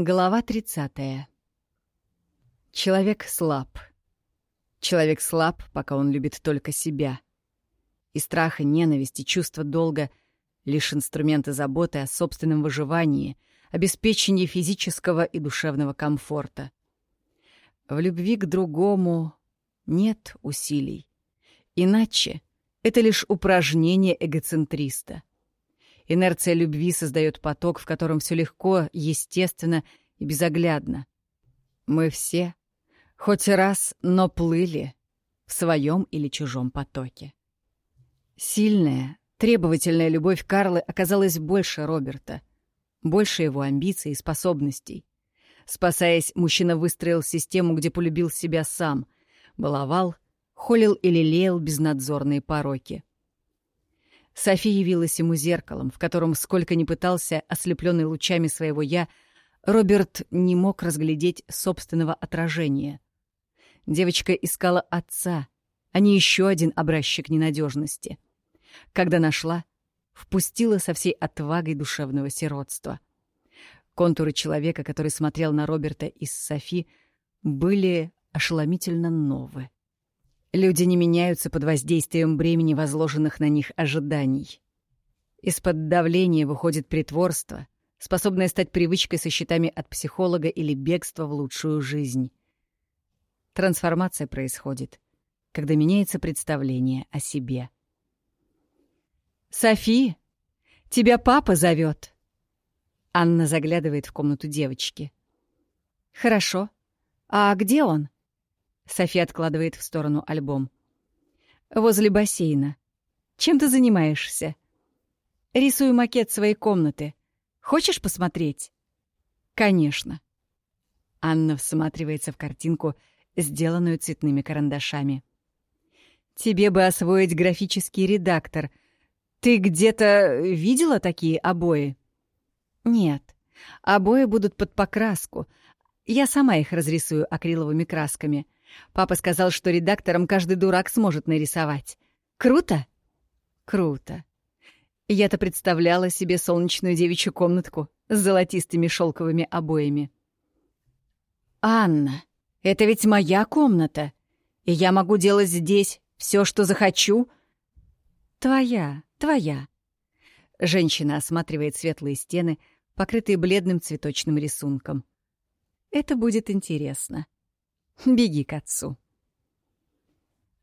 Глава 30. Человек слаб. Человек слаб, пока он любит только себя. И страх, и ненависть, и чувство долга — лишь инструменты заботы о собственном выживании, обеспечении физического и душевного комфорта. В любви к другому нет усилий. Иначе это лишь упражнение эгоцентриста. Инерция любви создает поток, в котором все легко, естественно и безоглядно. Мы все, хоть раз, но плыли в своем или чужом потоке. Сильная, требовательная любовь Карлы оказалась больше Роберта, больше его амбиций и способностей. Спасаясь, мужчина выстроил систему, где полюбил себя сам, баловал, холил и лелеял безнадзорные пороки. Софи явилась ему зеркалом, в котором, сколько ни пытался, ослепленный лучами своего «я», Роберт не мог разглядеть собственного отражения. Девочка искала отца, а не еще один образчик ненадежности. Когда нашла, впустила со всей отвагой душевного сиротства. Контуры человека, который смотрел на Роберта из Софи, были ошеломительно новые. Люди не меняются под воздействием бремени возложенных на них ожиданий. Из-под давления выходит притворство, способное стать привычкой со счетами от психолога или бегство в лучшую жизнь. Трансформация происходит, когда меняется представление о себе. «Софи, тебя папа зовет!» Анна заглядывает в комнату девочки. «Хорошо. А где он?» София откладывает в сторону альбом. «Возле бассейна. Чем ты занимаешься?» «Рисую макет своей комнаты. Хочешь посмотреть?» «Конечно». Анна всматривается в картинку, сделанную цветными карандашами. «Тебе бы освоить графический редактор. Ты где-то видела такие обои?» «Нет. Обои будут под покраску. Я сама их разрисую акриловыми красками. Папа сказал, что редактором каждый дурак сможет нарисовать. Круто? Круто. Я-то представляла себе солнечную девичью комнатку с золотистыми шелковыми обоями. «Анна, это ведь моя комната, и я могу делать здесь все, что захочу?» «Твоя, твоя». Женщина осматривает светлые стены, покрытые бледным цветочным рисунком. «Это будет интересно». Беги к отцу.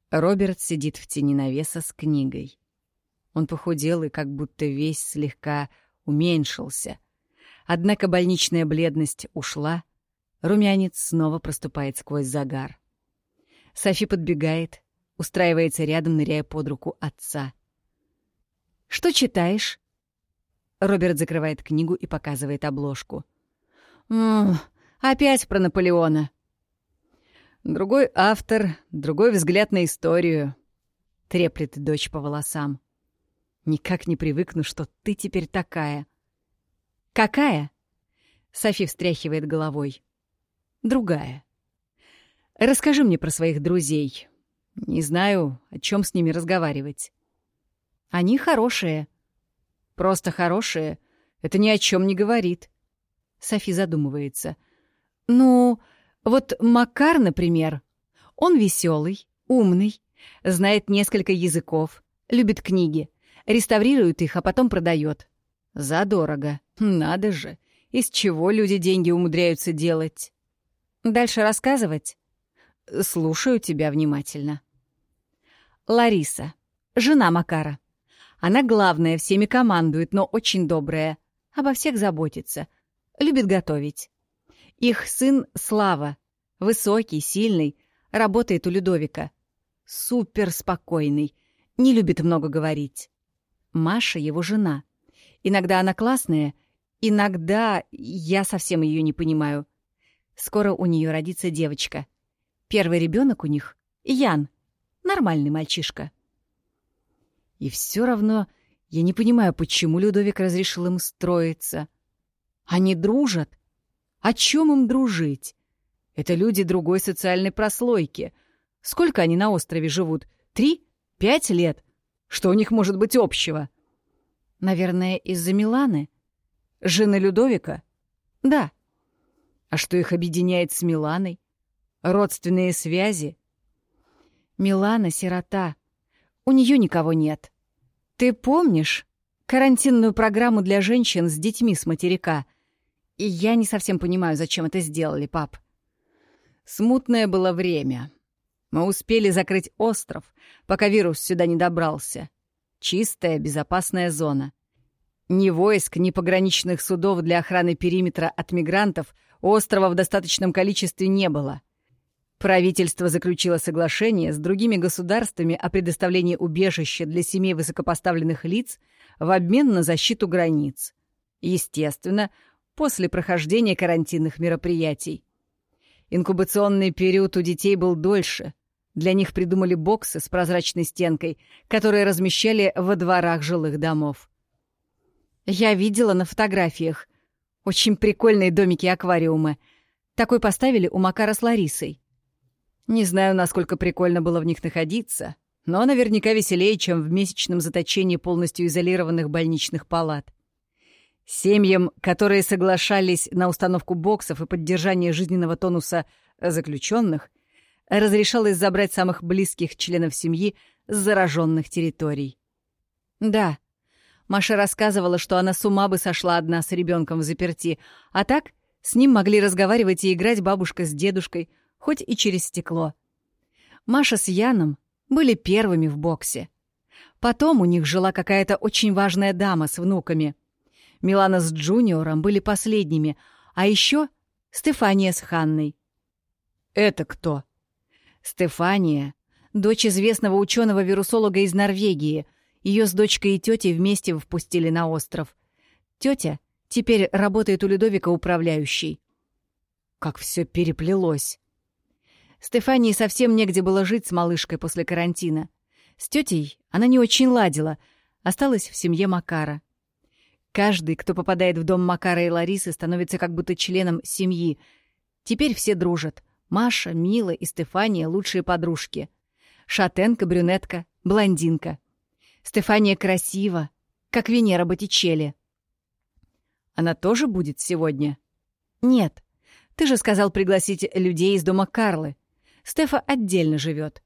Роберт сидит в тени навеса с книгой. Он похудел и как будто весь слегка уменьшился. Однако больничная бледность ушла, румянец снова проступает сквозь загар. Софи подбегает, устраивается рядом, ныряя под руку отца. «Что читаешь?» Роберт закрывает книгу и показывает обложку. «М -м, «Опять про Наполеона. Другой автор, другой взгляд на историю. Треплет дочь по волосам. Никак не привыкну, что ты теперь такая. Какая? Софи встряхивает головой. Другая. Расскажи мне про своих друзей. Не знаю, о чем с ними разговаривать. Они хорошие. Просто хорошие. Это ни о чем не говорит. Софи задумывается. Ну, вот Макар, например, он веселый, умный, знает несколько языков, любит книги, реставрирует их, а потом продает. Задорого. Надо же. Из чего люди деньги умудряются делать? Дальше рассказывать? Слушаю тебя внимательно. Лариса. Жена Макара. Она главная, всеми командует, но очень добрая. Обо всех заботится. Любит готовить. Их сын Слава, высокий, сильный, работает у Людовика. Супер спокойный, не любит много говорить. Маша его жена. Иногда она классная, иногда я совсем ее не понимаю. Скоро у нее родится девочка. Первый ребенок у них — Ян, нормальный мальчишка. И все равно я не понимаю, почему Людовик разрешил им строиться. Они дружат, о чем им дружить? Это люди другой социальной прослойки. Сколько они на острове живут? Три? Пять лет? Что у них может быть общего? Наверное, из-за Миланы? Жены Людовика? Да. А что их объединяет с Миланой? Родственные связи? Милана — сирота. У нее никого нет. Ты помнишь карантинную программу для женщин с детьми с материка? И я не совсем понимаю, зачем это сделали, пап. Смутное было время. Мы успели закрыть остров, пока вирус сюда не добрался. Чистая, безопасная зона. Ни войск, ни пограничных судов для охраны периметра от мигрантов острова в достаточном количестве не было. Правительство заключило соглашение с другими государствами о предоставлении убежища для семей высокопоставленных лиц в обмен на защиту границ. Естественно, после прохождения карантинных мероприятий. Инкубационный период у детей был дольше. Для них придумали боксы с прозрачной стенкой, которые размещали во дворах жилых домов. Я видела на фотографиях. Очень прикольные домики-аквариумы. Такой поставили у Макара с Ларисой. Не знаю, насколько прикольно было в них находиться, но наверняка веселее, чем в месячном заточении полностью изолированных больничных палат. Семьям, которые соглашались на установку боксов и поддержание жизненного тонуса заключенных, разрешалось забрать самых близких членов семьи с зараженных территорий. Да, Маша рассказывала, что она с ума бы сошла одна с ребенком в заперти, а так с ним могли разговаривать и играть бабушка с дедушкой, хоть и через стекло. Маша с Яном были первыми в боксе. Потом у них жила какая-то очень важная дама с внуками — Милана с Джуниором были последними, а еще Стефания с Ханной. «Это кто?» Стефания — дочь известного ученого-вирусолога из Норвегии. Ее с дочкой и тетей вместе впустили на остров. Тетя теперь работает у Людовика управляющей. Как все переплелось. Стефании совсем негде было жить с малышкой после карантина. С тетей она не очень ладила, осталась в семье Макара. Каждый, кто попадает в дом Макара и Ларисы, становится как будто членом семьи. Теперь все дружат. Маша, Мила и Стефания — лучшие подружки. Шатенка, брюнетка, блондинка. Стефания красива, как Венера Боттичелли. Она тоже будет сегодня? Нет. Ты же сказал пригласить людей из дома Карлы. Стефа отдельно живет.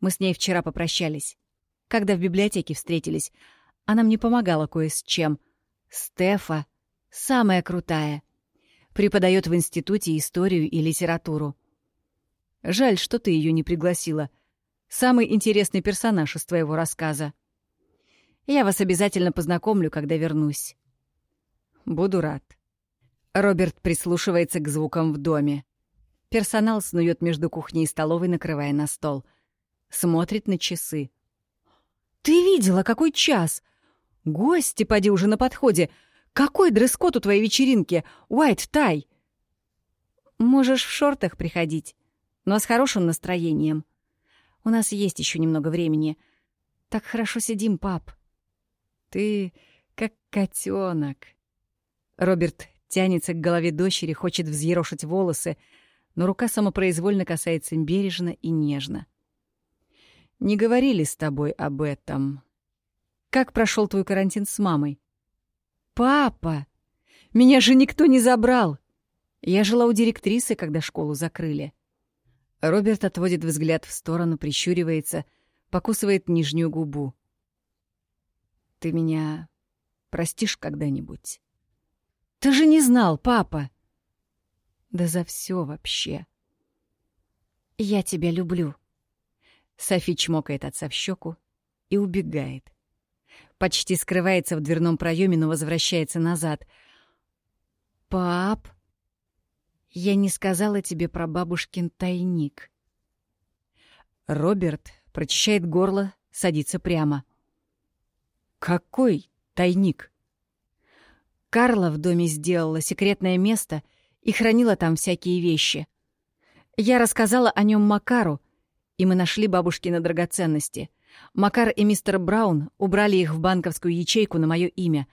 Мы с ней вчера попрощались. Когда в библиотеке встретились, она мне помогала кое с чем — Стефа самая крутая. Преподает в институте историю и литературу. Жаль, что ты ее не пригласила. Самый интересный персонаж из твоего рассказа. Я вас обязательно познакомлю, когда вернусь. Буду рад. Роберт прислушивается к звукам в доме. Персонал снует между кухней и столовой, накрывая на стол. Смотрит на часы. «Ты видела, какой час? «Гости, поди уже на подходе! Какой дресс-код у твоей вечеринки? White тай!» «Можешь в шортах приходить, но с хорошим настроением. У нас есть еще немного времени. Так хорошо сидим, пап». «Ты как котенок. Роберт тянется к голове дочери, хочет взъерошить волосы, но рука самопроизвольно касается бережно и нежно. «Не говорили с тобой об этом», как прошел твой карантин с мамой? Папа! Меня же никто не забрал! Я жила у директрисы, когда школу закрыли. Роберт отводит взгляд в сторону, прищуривается, покусывает нижнюю губу. Ты меня простишь когда-нибудь? Ты же не знал, папа! Да за все вообще. Я тебя люблю. Софи чмокает отца в щеку и убегает. Почти скрывается в дверном проеме, но возвращается назад. «Пап, я не сказала тебе про бабушкин тайник». Роберт прочищает горло, садится прямо. «Какой тайник?» Карла в доме сделала секретное место и хранила там всякие вещи. Я рассказала о нем Макару, и мы нашли бабушкины драгоценности — Макар и мистер Браун убрали их в банковскую ячейку на мое имя.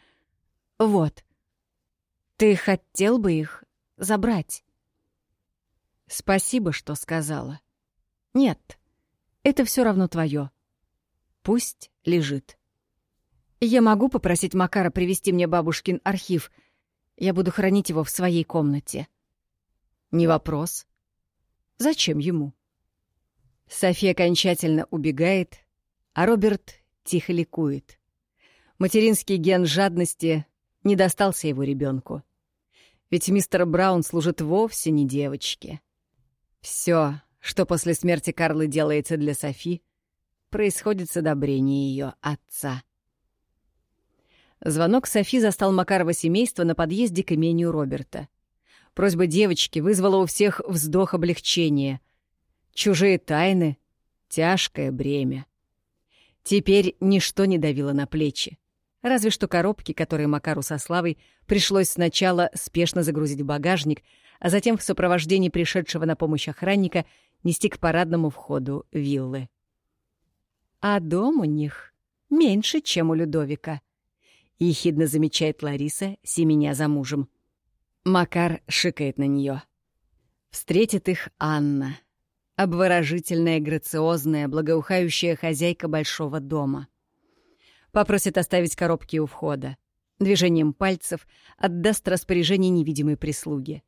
Вот. Ты хотел бы их забрать? Спасибо, что сказала. Нет, это все равно твое. Пусть лежит. Я могу попросить Макара привести мне бабушкин архив. Я буду хранить его в своей комнате. Не вопрос. Зачем ему? София окончательно убегает, а Роберт тихо ликует. Материнский ген жадности не достался его ребенку. Ведь мистер Браун служит вовсе не девочке. Все, что после смерти Карлы делается для Софи, происходит с одобрения ее отца. Звонок Софи застал Макарова семейство на подъезде к имению Роберта. Просьба девочки вызвала у всех вздох облегчения. Чужие тайны — тяжкое бремя. Теперь ничто не давило на плечи. Разве что коробки, которые Макару со Славой пришлось сначала спешно загрузить в багажник, а затем в сопровождении пришедшего на помощь охранника нести к парадному входу виллы. А дом у них меньше, чем у Людовика —— ехидно замечает Лариса, семеня за мужем. Макар шикает на нее. Встретит их Анна, обворожительная, грациозная, благоухающая хозяйка большого дома. Попросит оставить коробки у входа. Движением пальцев отдаст распоряжение невидимой прислуги.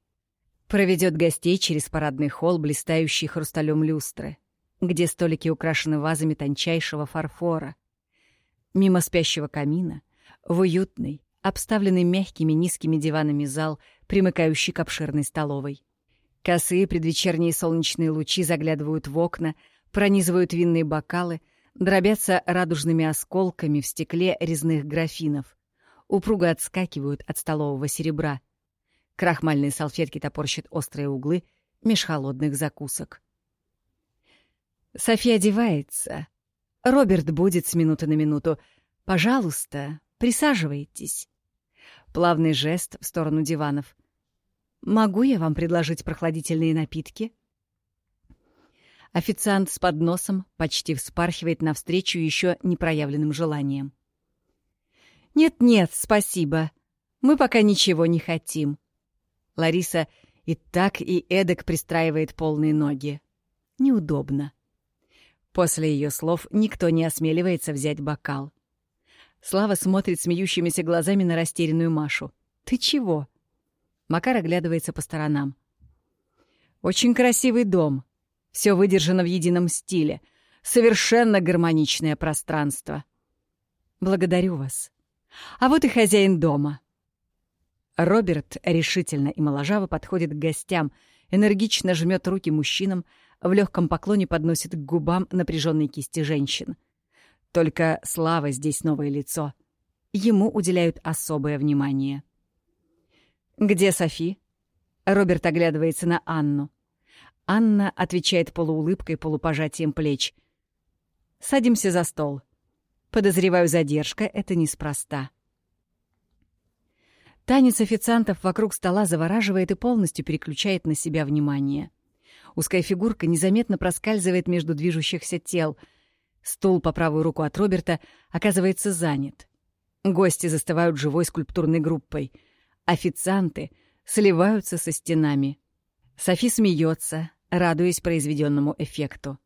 Проведет гостей через парадный холл, блистающий хрусталем люстры, где столики украшены вазами тончайшего фарфора. Мимо спящего камина — в уютный, обставленный мягкими низкими диванами зал, примыкающий к обширной столовой. Косые предвечерние солнечные лучи заглядывают в окна, пронизывают винные бокалы, дробятся радужными осколками в стекле резных графинов, упруго отскакивают от столового серебра. Крахмальные салфетки топорщат острые углы меж холодных закусок. София одевается. Роберт будет с минуты на минуту. «Пожалуйста, Присаживайтесь. Плавный жест в сторону диванов. Могу я вам предложить прохладительные напитки? Официант с подносом почти вспархивает навстречу еще непроявленным желанием. «Нет-нет, спасибо. Мы пока ничего не хотим». Лариса и так, и эдак пристраивает полные ноги. Неудобно. После ее слов никто не осмеливается взять бокал. Слава смотрит смеющимися глазами на растерянную Машу. «Ты чего?» Макар оглядывается по сторонам. «Очень красивый дом. Все выдержано в едином стиле. Совершенно гармоничное пространство. Благодарю вас. А вот и хозяин дома». Роберт решительно и моложаво подходит к гостям, энергично жмет руки мужчинам, в легком поклоне подносит к губам напряженной кисти женщин — только Слава здесь новое лицо. Ему уделяют особое внимание. «Где Софи?» Роберт оглядывается на Анну. Анна отвечает полуулыбкой, полупожатием плеч. «Садимся за стол. Подозреваю, задержка — это неспроста». Танец официантов вокруг стола завораживает и полностью переключает на себя внимание. Узкая фигурка незаметно проскальзывает между движущихся тел — Стул по правую руку от Роберта оказывается занят. Гости застывают живой скульптурной группой. Официанты сливаются со стенами. Софи смеется, радуясь произведенному эффекту.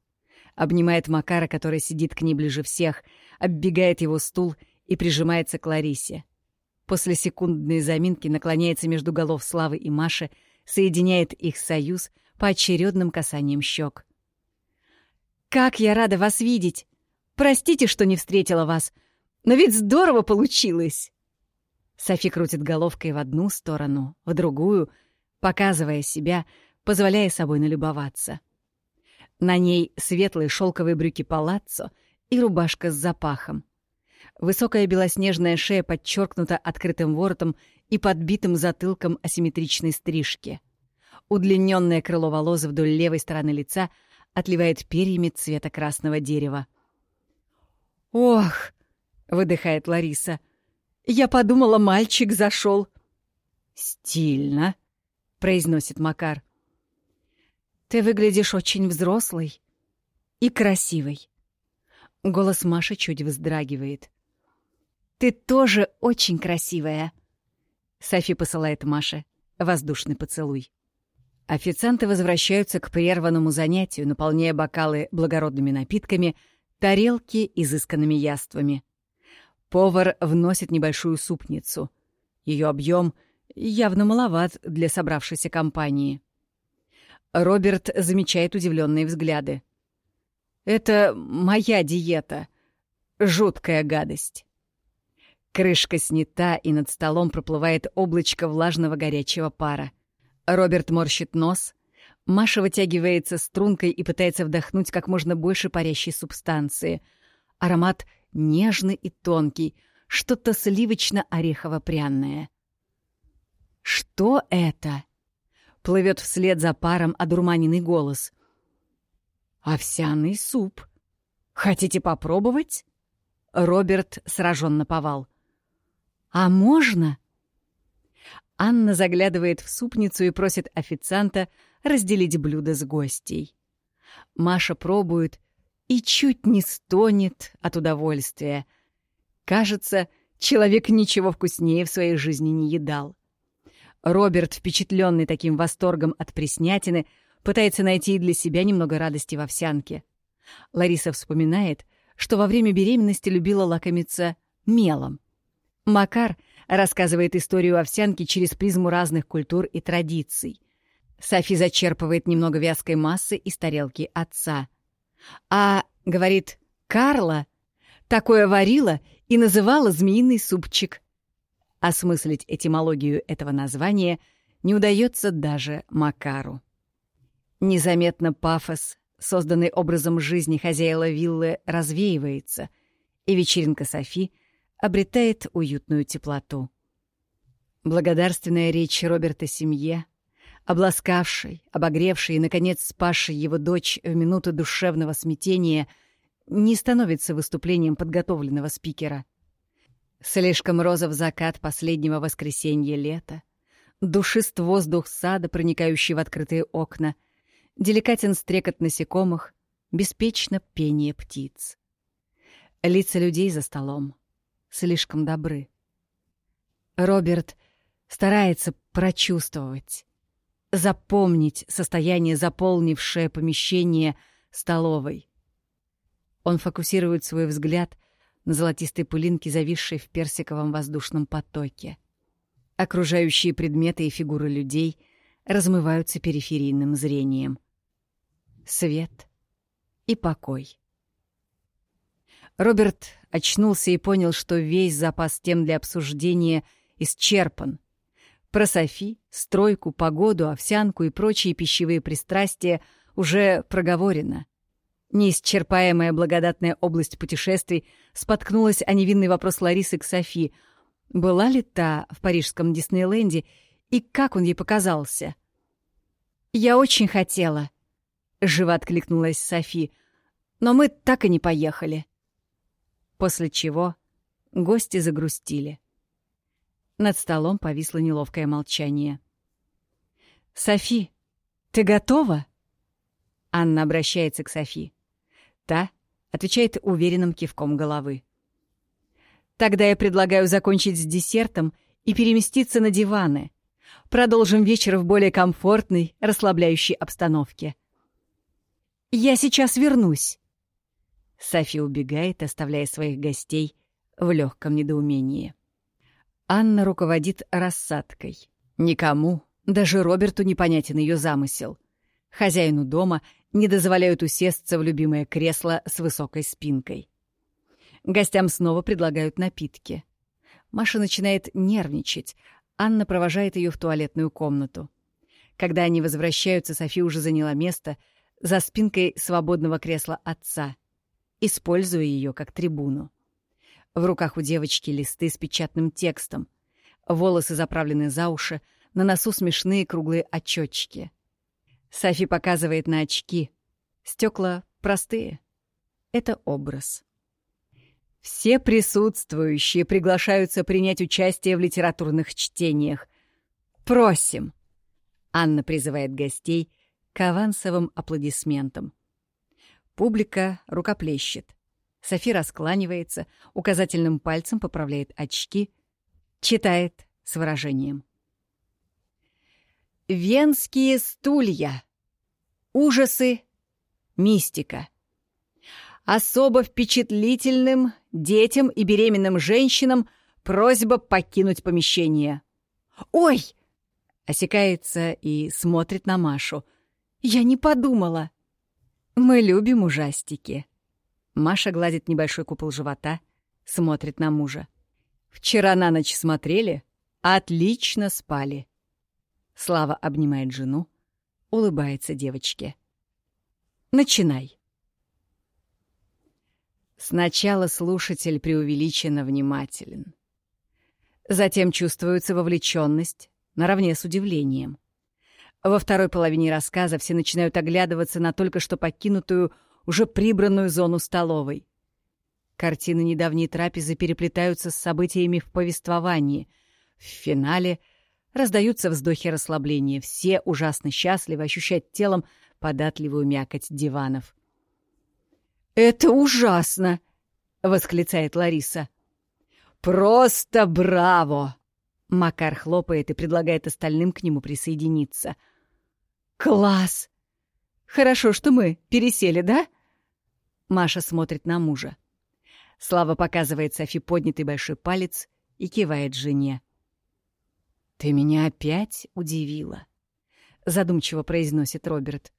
Обнимает Макара, который сидит к ней ближе всех, оббегает его стул и прижимается к Ларисе. После секундной заминки наклоняется между голов Славы и Маши, соединяет их союз по очередным касаниям щек. «Как я рада вас видеть! Простите, что не встретила вас, но ведь здорово получилось!» Софи крутит головкой в одну сторону, в другую, показывая себя, позволяя собой налюбоваться. На ней светлые шелковые брюки палаццо и рубашка с запахом. Высокая белоснежная шея подчеркнута открытым воротом и подбитым затылком асимметричной стрижки. Удлиненное крыло волос вдоль левой стороны лица — отливает перьями цвета красного дерева. «Ох!» — выдыхает Лариса. «Я подумала, мальчик зашел. «Стильно!» — произносит Макар. «Ты выглядишь очень взрослый и красивый». Голос Маши чуть вздрагивает. «Ты тоже очень красивая!» Софи посылает Маше воздушный поцелуй. Официанты возвращаются к прерванному занятию, наполняя бокалы благородными напитками, тарелки изысканными яствами. Повар вносит небольшую супницу. Ее объем явно маловат для собравшейся компании. Роберт замечает удивленные взгляды. «Это моя диета. Жуткая гадость». Крышка снята, и над столом проплывает облачко влажного горячего пара. Роберт морщит нос. Маша вытягивается стрункой и пытается вдохнуть как можно больше парящей субстанции. Аромат нежный и тонкий, что-то сливочно-орехово-пряное. «Что это?» — плывет вслед за паром одурманенный голос. «Овсяный суп. Хотите попробовать?» Роберт сражен наповал. «А можно?» Анна заглядывает в супницу и просит официанта разделить блюдо с гостей. Маша пробует и чуть не стонет от удовольствия. Кажется, человек ничего вкуснее в своей жизни не едал. Роберт, впечатленный таким восторгом от преснятины, пытается найти для себя немного радости в овсянке. Лариса вспоминает, что во время беременности любила лакомиться мелом. Макар рассказывает историю овсянки через призму разных культур и традиций. Софи зачерпывает немного вязкой массы из тарелки отца. А, говорит, Карла такое варила и называла змеиный супчик. Осмыслить этимологию этого названия не удается даже Макару. Незаметно пафос, созданный образом жизни хозяина виллы, развеивается, и вечеринка Софи — обретает уютную теплоту. Благодарственная речь Роберта семье, обласкавшей, обогревшей и, наконец, спасшей его дочь в минуту душевного смятения, не становится выступлением подготовленного спикера. Слишком розов закат последнего воскресенья лета, душист воздух сада, проникающий в открытые окна, деликатен стрекот насекомых, беспечно пение птиц. Лица людей за столом, слишком добры. Роберт старается прочувствовать, запомнить состояние, заполнившее помещение столовой. Он фокусирует свой взгляд на золотистой пылинке, зависшей в персиковом воздушном потоке. Окружающие предметы и фигуры людей размываются периферийным зрением. Свет и покой. Роберт очнулся и понял, что весь запас тем для обсуждения исчерпан. Про Софи, стройку, погоду, овсянку и прочие пищевые пристрастия уже проговорено. Неисчерпаемая благодатная область путешествий споткнулась о невинный вопрос Ларисы к Софи. Была ли та в парижском Диснейленде и как он ей показался? «Я очень хотела», — живо откликнулась Софи, — «но мы так и не поехали» после чего гости загрустили. Над столом повисло неловкое молчание. «Софи, ты готова?» Анна обращается к Софи. Та отвечает уверенным кивком головы. «Тогда я предлагаю закончить с десертом и переместиться на диваны. Продолжим вечер в более комфортной, расслабляющей обстановке». «Я сейчас вернусь», Софи убегает, оставляя своих гостей в легком недоумении. Анна руководит рассадкой. Никому, даже Роберту непонятен ее замысел. Хозяину дома не дозволяют усесться в любимое кресло с высокой спинкой. Гостям снова предлагают напитки. Маша начинает нервничать. Анна провожает ее в туалетную комнату. Когда они возвращаются, Софи уже заняла место за спинкой свободного кресла отца — используя ее как трибуну. В руках у девочки листы с печатным текстом. Волосы заправлены за уши, на носу смешные круглые очечки. Софи показывает на очки. Стекла простые. Это образ. Все присутствующие приглашаются принять участие в литературных чтениях. Просим! Анна призывает гостей к авансовым аплодисментам. Публика рукоплещет. Софи раскланивается, указательным пальцем поправляет очки, читает с выражением. Венские стулья. Ужасы. Мистика. Особо впечатлительным детям и беременным женщинам просьба покинуть помещение. «Ой!» — осекается и смотрит на Машу. Я не подумала. Мы любим ужастики. Маша гладит небольшой купол живота, смотрит на мужа. Вчера на ночь смотрели, отлично спали. Слава обнимает жену, улыбается девочке. Начинай. Сначала слушатель преувеличенно внимателен. Затем чувствуется вовлеченность наравне с удивлением. Во второй половине рассказа все начинают оглядываться на только что покинутую, уже прибранную зону столовой. Картины недавней трапезы переплетаются с событиями в повествовании. В финале раздаются вздохи расслабления. Все ужасно счастливы ощущать телом податливую мякоть диванов. «Это ужасно!» — восклицает Лариса. «Просто браво!» Макар хлопает и предлагает остальным к нему присоединиться. «Класс! Хорошо, что мы пересели, да?» Маша смотрит на мужа. Слава показывает Софи поднятый большой палец и кивает жене. «Ты меня опять удивила», — задумчиво произносит Роберт.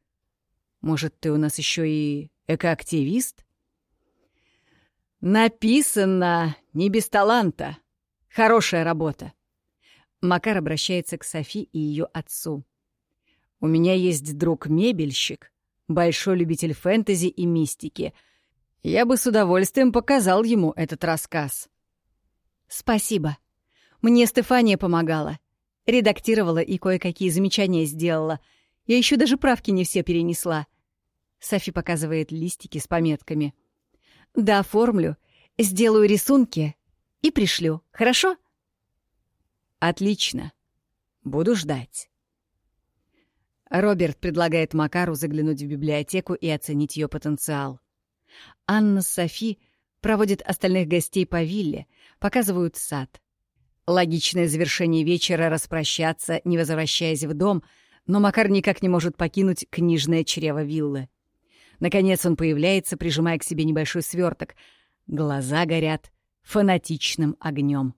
«Может, ты у нас еще и экоактивист?» «Написано не без таланта. Хорошая работа». Макар обращается к Софи и ее отцу. «У меня есть друг-мебельщик, большой любитель фэнтези и мистики. Я бы с удовольствием показал ему этот рассказ». «Спасибо. Мне Стефания помогала. Редактировала и кое-какие замечания сделала. Я еще даже правки не все перенесла». Софи показывает листики с пометками. «Да, оформлю. Сделаю рисунки и пришлю. Хорошо?» «Отлично. Буду ждать». Роберт предлагает Макару заглянуть в библиотеку и оценить ее потенциал. Анна с Софи проводят остальных гостей по вилле, показывают сад. Логичное завершение вечера — распрощаться, не возвращаясь в дом, но Макар никак не может покинуть книжное чрево виллы. Наконец он появляется, прижимая к себе небольшой сверток. Глаза горят фанатичным огнем.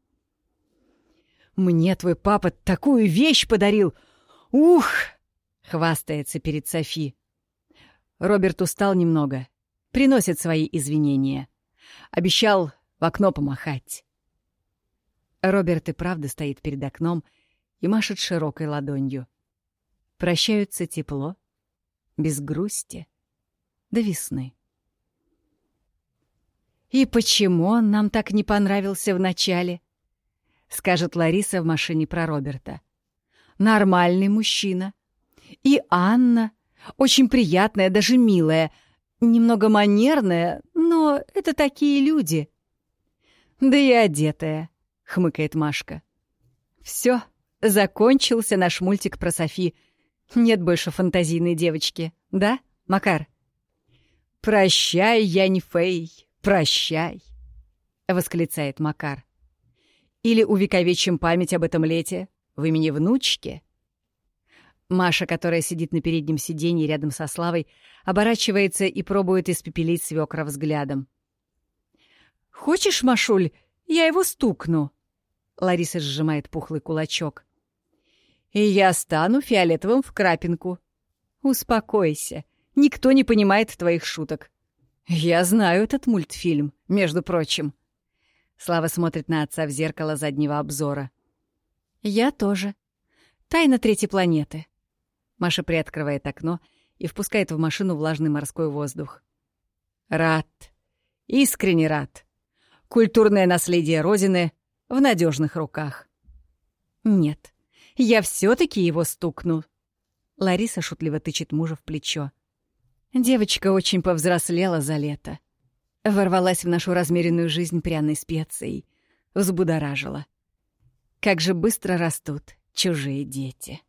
«Мне твой папа такую вещь подарил! Ух!» — хвастается перед Софи. Роберт устал немного, приносит свои извинения. Обещал в окно помахать. Роберт и правда стоит перед окном и машет широкой ладонью. Прощаются тепло, без грусти, до весны. «И почему он нам так не понравился вначале?» — скажет Лариса в машине про Роберта. «Нормальный мужчина, и Анна, очень приятная, даже милая, немного манерная, но это такие люди. Да и одетая, хмыкает Машка. Все, закончился наш мультик про Софи. Нет больше фантазийной девочки, да, Макар? Прощай, Янь Фэй, прощай, восклицает Макар. Или увековечим память об этом лете в имени внучки — Маша, которая сидит на переднем сиденье рядом со Славой, оборачивается и пробует испепелить свекра взглядом. «Хочешь, Машуль, я его стукну?» Лариса сжимает пухлый кулачок. «И я стану фиолетовым в крапинку». «Успокойся, никто не понимает твоих шуток». «Я знаю этот мультфильм, между прочим». Слава смотрит на отца в зеркало заднего обзора. «Я тоже. Тайна третьей планеты». Маша приоткрывает окно и впускает в машину влажный морской воздух. Рад. Искренне рад. Культурное наследие Родины в надежных руках. Нет, я все таки его стукну. Лариса шутливо тычет мужа в плечо. Девочка очень повзрослела за лето. Ворвалась в нашу размеренную жизнь пряной специей. Взбудоражила. Как же быстро растут чужие дети.